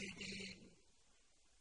need.